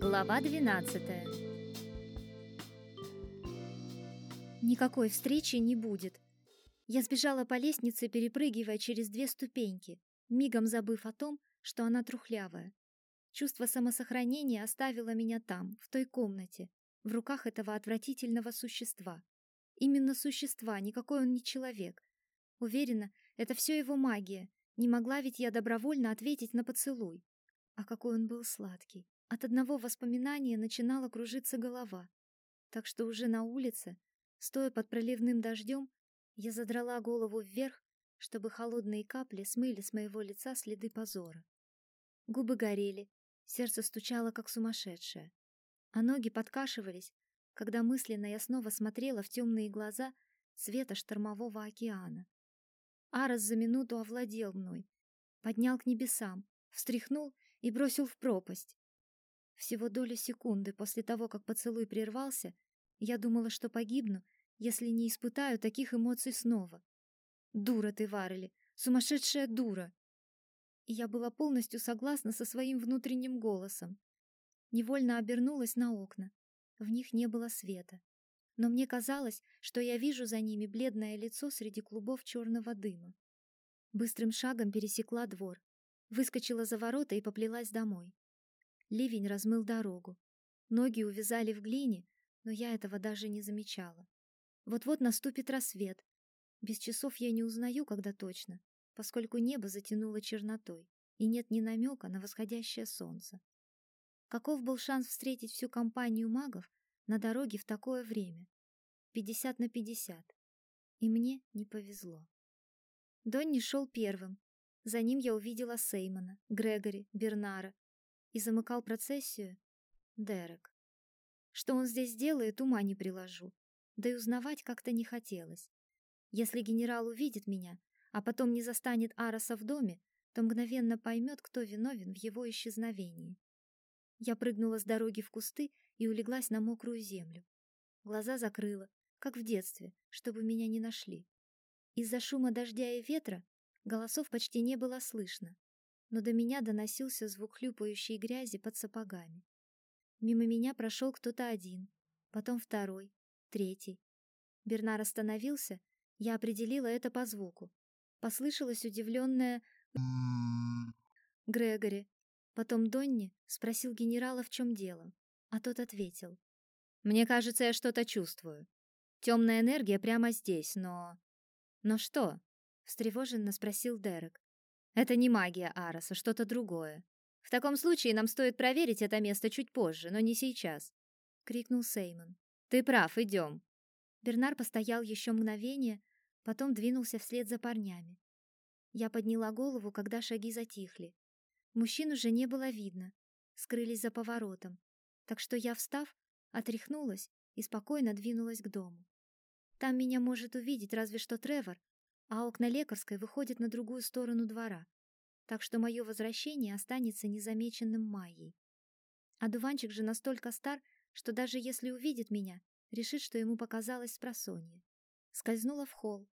Глава 12 Никакой встречи не будет. Я сбежала по лестнице, перепрыгивая через две ступеньки, мигом забыв о том, что она трухлявая. Чувство самосохранения оставило меня там, в той комнате, в руках этого отвратительного существа. Именно существа, никакой он не человек. Уверена, это все его магия. Не могла ведь я добровольно ответить на поцелуй. А какой он был сладкий. От одного воспоминания начинала кружиться голова. Так что уже на улице, стоя под проливным дождем, я задрала голову вверх, чтобы холодные капли смыли с моего лица следы позора. Губы горели, сердце стучало как сумасшедшее, а ноги подкашивались, когда мысленно я снова смотрела в темные глаза цвета штормового океана. Арас за минуту овладел мной, поднял к небесам, встряхнул и бросил в пропасть. Всего доля секунды после того, как поцелуй прервался, я думала, что погибну, если не испытаю таких эмоций снова. Дура ты, Варели, сумасшедшая дура. И я была полностью согласна со своим внутренним голосом. Невольно обернулась на окна. В них не было света. Но мне казалось, что я вижу за ними бледное лицо среди клубов черного дыма. Быстрым шагом пересекла двор, выскочила за ворота и поплелась домой. Ливень размыл дорогу. Ноги увязали в глине, но я этого даже не замечала. Вот-вот наступит рассвет. Без часов я не узнаю, когда точно, поскольку небо затянуло чернотой, и нет ни намека на восходящее солнце. Каков был шанс встретить всю компанию магов на дороге в такое время? Пятьдесят на пятьдесят. И мне не повезло. Донни шел первым. За ним я увидела Сеймона, Грегори, Бернара и замыкал процессию Дерек. Что он здесь делает, ума не приложу. Да и узнавать как-то не хотелось. Если генерал увидит меня, а потом не застанет Араса в доме, то мгновенно поймет, кто виновен в его исчезновении. Я прыгнула с дороги в кусты и улеглась на мокрую землю. Глаза закрыла, как в детстве, чтобы меня не нашли. Из-за шума дождя и ветра голосов почти не было слышно, но до меня доносился звук хлюпающей грязи под сапогами. Мимо меня прошел кто-то один, потом второй, третий. Бернар остановился, я определила это по звуку. Послышалось удивленное Грегори. Потом Донни спросил генерала, в чем дело, а тот ответил. «Мне кажется, я что-то чувствую. Темная энергия прямо здесь, но...» «Но что?» — встревоженно спросил Дерек. «Это не магия Араса, что-то другое. В таком случае нам стоит проверить это место чуть позже, но не сейчас», — крикнул Сеймон. «Ты прав, идем». Бернар постоял еще мгновение, потом двинулся вслед за парнями. Я подняла голову, когда шаги затихли. Мужчин уже не было видно, скрылись за поворотом, так что я, встав, отряхнулась и спокойно двинулась к дому. Там меня может увидеть разве что Тревор, а окна лекарской выходят на другую сторону двора, так что мое возвращение останется незамеченным Майей. А дуванчик же настолько стар, что даже если увидит меня, решит, что ему показалось спросонье. Скользнула в холл,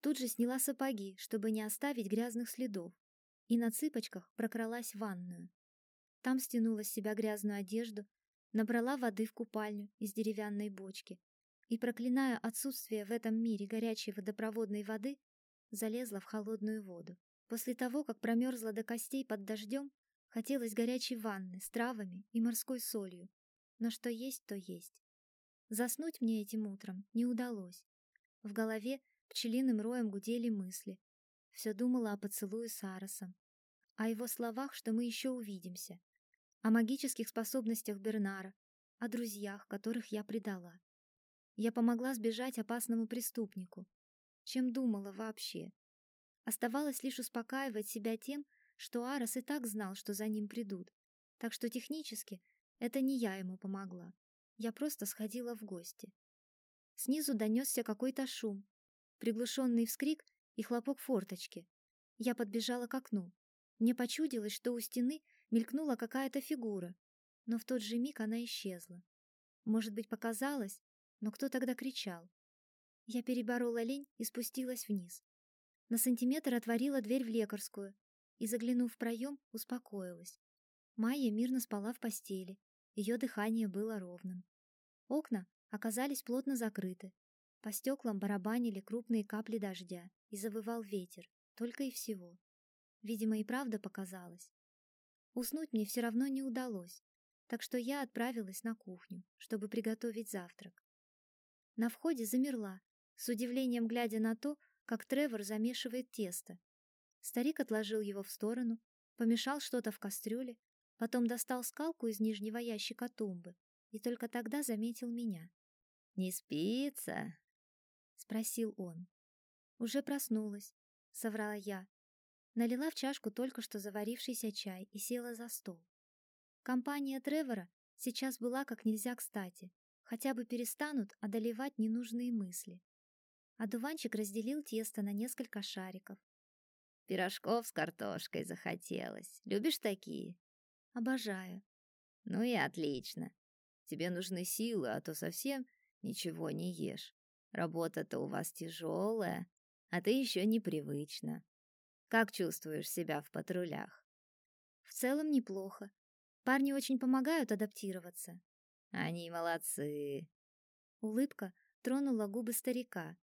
тут же сняла сапоги, чтобы не оставить грязных следов, и на цыпочках прокралась в ванную. Там стянула с себя грязную одежду, набрала воды в купальню из деревянной бочки и, проклиная отсутствие в этом мире горячей водопроводной воды, залезла в холодную воду. После того, как промерзла до костей под дождем, хотелось горячей ванны с травами и морской солью. Но что есть, то есть. Заснуть мне этим утром не удалось. В голове пчелиным роем гудели мысли. Все думала о поцелуе с Аросом, о его словах, что мы еще увидимся, о магических способностях Бернара, о друзьях, которых я предала. Я помогла сбежать опасному преступнику, чем думала вообще. Оставалось лишь успокаивать себя тем, что Арас и так знал, что за ним придут. Так что технически это не я ему помогла. Я просто сходила в гости. Снизу донесся какой-то шум, приглушенный вскрик и хлопок форточки. Я подбежала к окну. Мне почудилось, что у стены мелькнула какая-то фигура, но в тот же миг она исчезла. Может быть, показалось, но кто тогда кричал? Я переборола лень и спустилась вниз. На сантиметр отворила дверь в лекарскую и, заглянув в проем, успокоилась. Майя мирно спала в постели, Ее дыхание было ровным. Окна оказались плотно закрыты. По стеклам барабанили крупные капли дождя, и завывал ветер, только и всего. Видимо, и правда показалось. Уснуть мне все равно не удалось, так что я отправилась на кухню, чтобы приготовить завтрак. На входе замерла, с удивлением глядя на то, как Тревор замешивает тесто. Старик отложил его в сторону, помешал что-то в кастрюле, потом достал скалку из нижнего ящика тумбы и только тогда заметил меня. «Не спится?» — спросил он. «Уже проснулась», — соврала я. Налила в чашку только что заварившийся чай и села за стол. Компания Тревора сейчас была как нельзя кстати, хотя бы перестанут одолевать ненужные мысли. Одуванчик разделил тесто на несколько шариков. «Пирожков с картошкой захотелось. Любишь такие?» «Обожаю». «Ну и отлично. Тебе нужны силы, а то совсем ничего не ешь. Работа-то у вас тяжелая, а ты еще непривычна. Как чувствуешь себя в патрулях?» «В целом неплохо. Парни очень помогают адаптироваться». «Они молодцы». Улыбка тронула губы старика.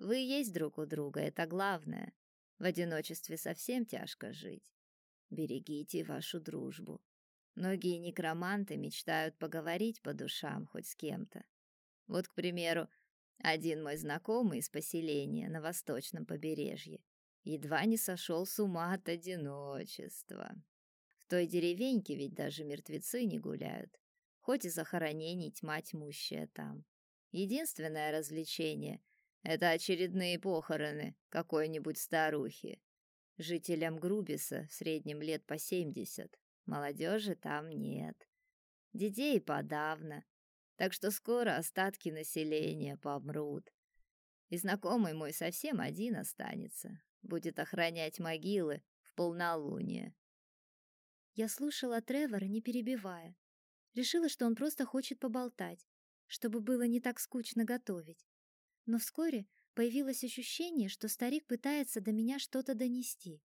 «Вы есть друг у друга, это главное. В одиночестве совсем тяжко жить. Берегите вашу дружбу. Многие некроманты мечтают поговорить по душам хоть с кем-то. Вот, к примеру, один мой знакомый из поселения на восточном побережье едва не сошел с ума от одиночества. В той деревеньке ведь даже мертвецы не гуляют, хоть и захоронений тьма тьмущая там. Единственное развлечение — это очередные похороны какой-нибудь старухи. Жителям Грубиса в среднем лет по семьдесят, молодежи там нет. Детей подавно, так что скоро остатки населения помрут. И знакомый мой совсем один останется, будет охранять могилы в полнолуние. Я слушала Тревора, не перебивая. Решила, что он просто хочет поболтать, чтобы было не так скучно готовить. Но вскоре появилось ощущение, что старик пытается до меня что-то донести.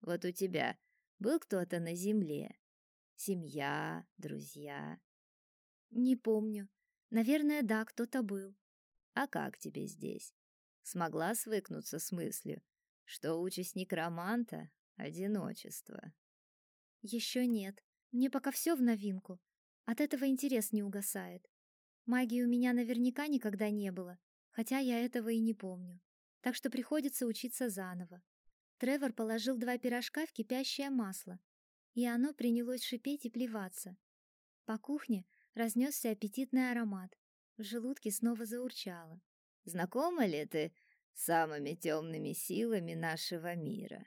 Вот у тебя был кто-то на земле? Семья, друзья, не помню. Наверное, да, кто-то был. А как тебе здесь? Смогла свыкнуться с мыслью, что участь некроманта — одиночество? Еще нет. Мне пока все в новинку. От этого интерес не угасает. Магии у меня наверняка никогда не было, хотя я этого и не помню. Так что приходится учиться заново. Тревор положил два пирожка в кипящее масло, и оно принялось шипеть и плеваться. По кухне разнесся аппетитный аромат. В желудке снова заурчало. «Знакома ли ты с самыми темными силами нашего мира?»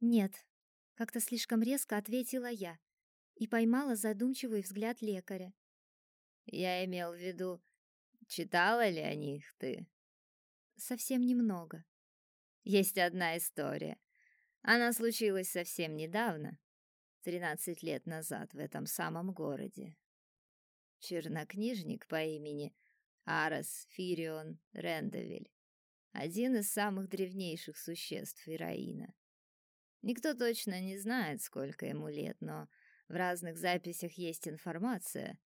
«Нет», — как-то слишком резко ответила я и поймала задумчивый взгляд лекаря. «Я имел в виду, читала ли о них ты?» «Совсем немного». «Есть одна история. Она случилась совсем недавно, тринадцать лет назад в этом самом городе чернокнижник по имени Арас Фирион Рендевиль, один из самых древнейших существ Ираина. Никто точно не знает, сколько ему лет, но в разных записях есть информация,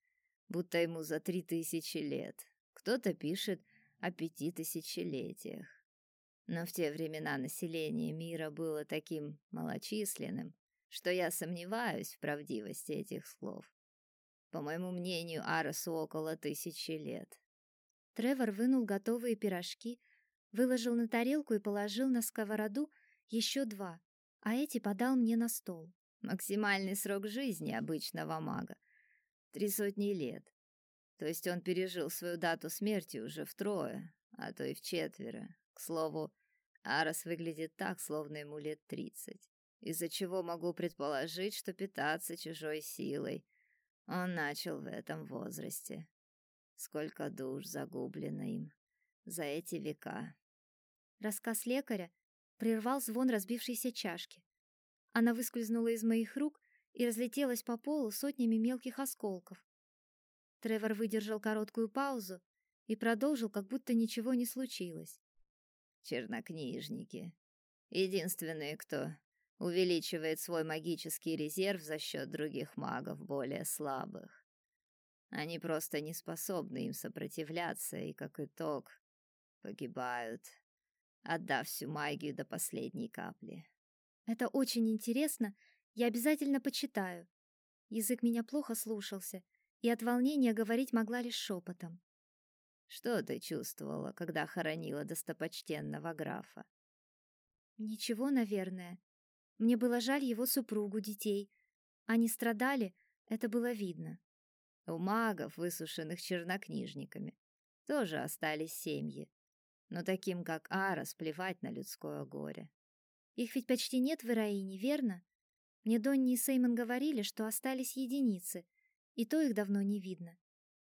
будто ему за три тысячи лет. Кто-то пишет о пяти тысячелетиях. Но в те времена население мира было таким малочисленным, что я сомневаюсь в правдивости этих слов. По моему мнению, Арасу около тысячи лет. Тревор вынул готовые пирожки, выложил на тарелку и положил на сковороду еще два, а эти подал мне на стол. Максимальный срок жизни обычного мага — три сотни лет. То есть он пережил свою дату смерти уже втрое, а то и в четверо. К слову, Арас выглядит так, словно ему лет тридцать, из-за чего могу предположить, что питаться чужой силой он начал в этом возрасте. Сколько душ загублено им за эти века. Рассказ лекаря прервал звон разбившейся чашки. Она выскользнула из моих рук и разлетелась по полу сотнями мелких осколков. Тревор выдержал короткую паузу и продолжил, как будто ничего не случилось. Чернокнижники. Единственные, кто увеличивает свой магический резерв за счет других магов более слабых. Они просто не способны им сопротивляться и, как итог, погибают, отдав всю магию до последней капли. Это очень интересно, я обязательно почитаю. Язык меня плохо слушался, и от волнения говорить могла лишь шепотом. Что ты чувствовала, когда хоронила достопочтенного графа? Ничего, наверное. Мне было жаль его супругу, детей. Они страдали, это было видно. У магов, высушенных чернокнижниками, тоже остались семьи. Но таким, как Арас, плевать на людское горе. Их ведь почти нет в Ираине, верно? Мне Донни и Сеймон говорили, что остались единицы, и то их давно не видно.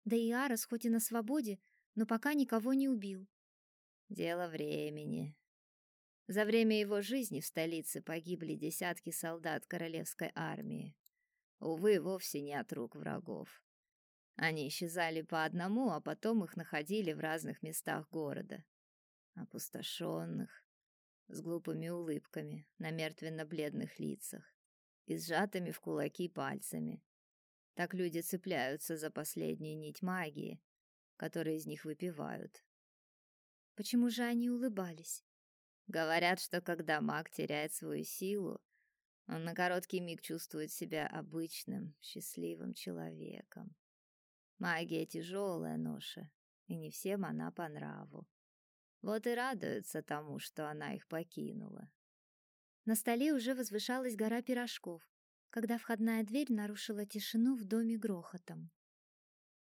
Да и Арас хоть и на свободе, но пока никого не убил. Дело времени. За время его жизни в столице погибли десятки солдат королевской армии. Увы, вовсе не от рук врагов. Они исчезали по одному, а потом их находили в разных местах города. Опустошенных, с глупыми улыбками на мертвенно-бледных лицах и сжатыми в кулаки пальцами. Так люди цепляются за последнюю нить магии, которую из них выпивают. Почему же они улыбались? Говорят, что когда маг теряет свою силу, он на короткий миг чувствует себя обычным, счастливым человеком. Магия тяжелая ноша, и не всем она по нраву. Вот и радуются тому, что она их покинула. На столе уже возвышалась гора пирожков, когда входная дверь нарушила тишину в доме грохотом.